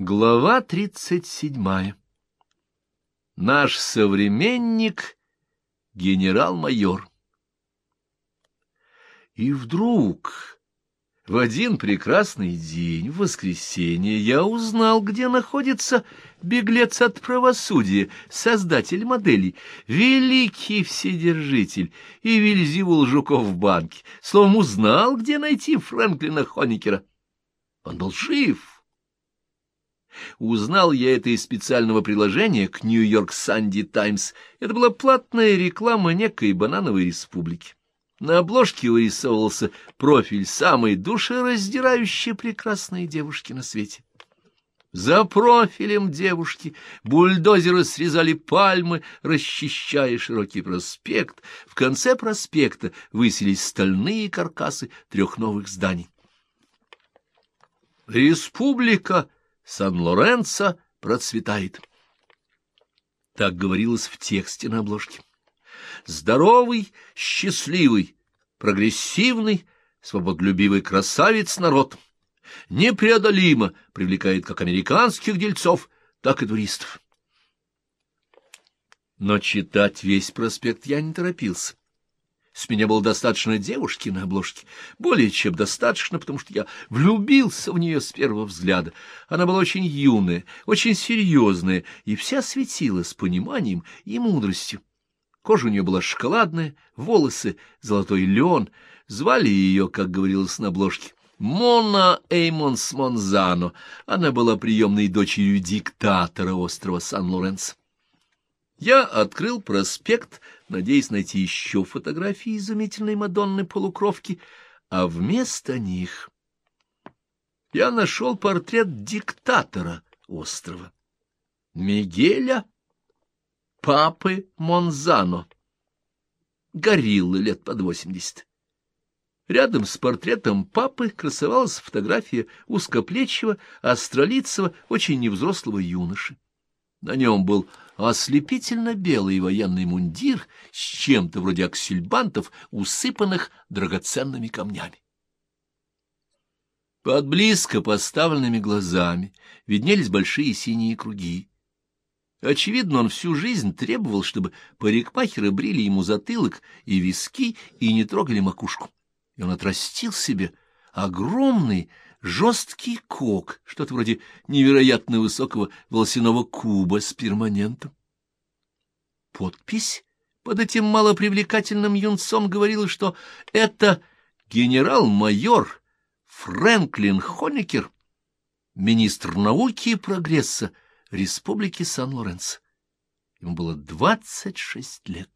Глава тридцать седьмая. Наш современник — генерал-майор. И вдруг, в один прекрасный день, в воскресенье, я узнал, где находится беглец от правосудия, создатель моделей, великий вседержитель и Вильзивул Жуков в банке. Словом, узнал, где найти Фрэнклина Хоникера. Он был жив Узнал я это из специального приложения к Нью-Йорк Санди Таймс. Это была платная реклама некой банановой республики. На обложке вырисовывался профиль самой душераздирающей прекрасной девушки на свете. За профилем девушки бульдозеры срезали пальмы, расчищая широкий проспект. В конце проспекта высились стальные каркасы трех новых зданий. Республика Сан-Лоренцо процветает. Так говорилось в тексте на обложке. Здоровый, счастливый, прогрессивный, свободолюбивый красавец народ непреодолимо привлекает как американских дельцов, так и туристов. Но читать весь проспект я не торопился. С меня было достаточно девушки на обложке, более чем достаточно, потому что я влюбился в нее с первого взгляда. Она была очень юная, очень серьезная, и вся светилась пониманием и мудростью. Кожа у нее была шоколадная, волосы — золотой лен. Звали ее, как говорилось на обложке, Мона Эймонс Монзано. Она была приемной дочерью диктатора острова Сан-Лоренцо. Я открыл проспект, надеясь найти еще фотографии изумительной Мадонны-полукровки, а вместо них я нашел портрет диктатора острова, Мигеля Папы Монзано, гориллы лет под восемьдесят. Рядом с портретом папы красовалась фотография узкоплечего, астролицего, очень невзрослого юноши. На нем был ослепительно белый военный мундир с чем-то вроде аксельбантов, усыпанных драгоценными камнями. Под близко поставленными глазами виднелись большие синие круги. Очевидно, он всю жизнь требовал, чтобы парикмахеры брили ему затылок и виски и не трогали макушку. И он отрастил себе огромный, жесткий кок, что-то вроде невероятно высокого волосяного куба с перманентом. Подпись под этим малопривлекательным юнцом говорила, что это генерал-майор Фрэнклин Хоникер, министр науки и прогресса Республики Сан-Лоренцо. Ему было двадцать шесть лет.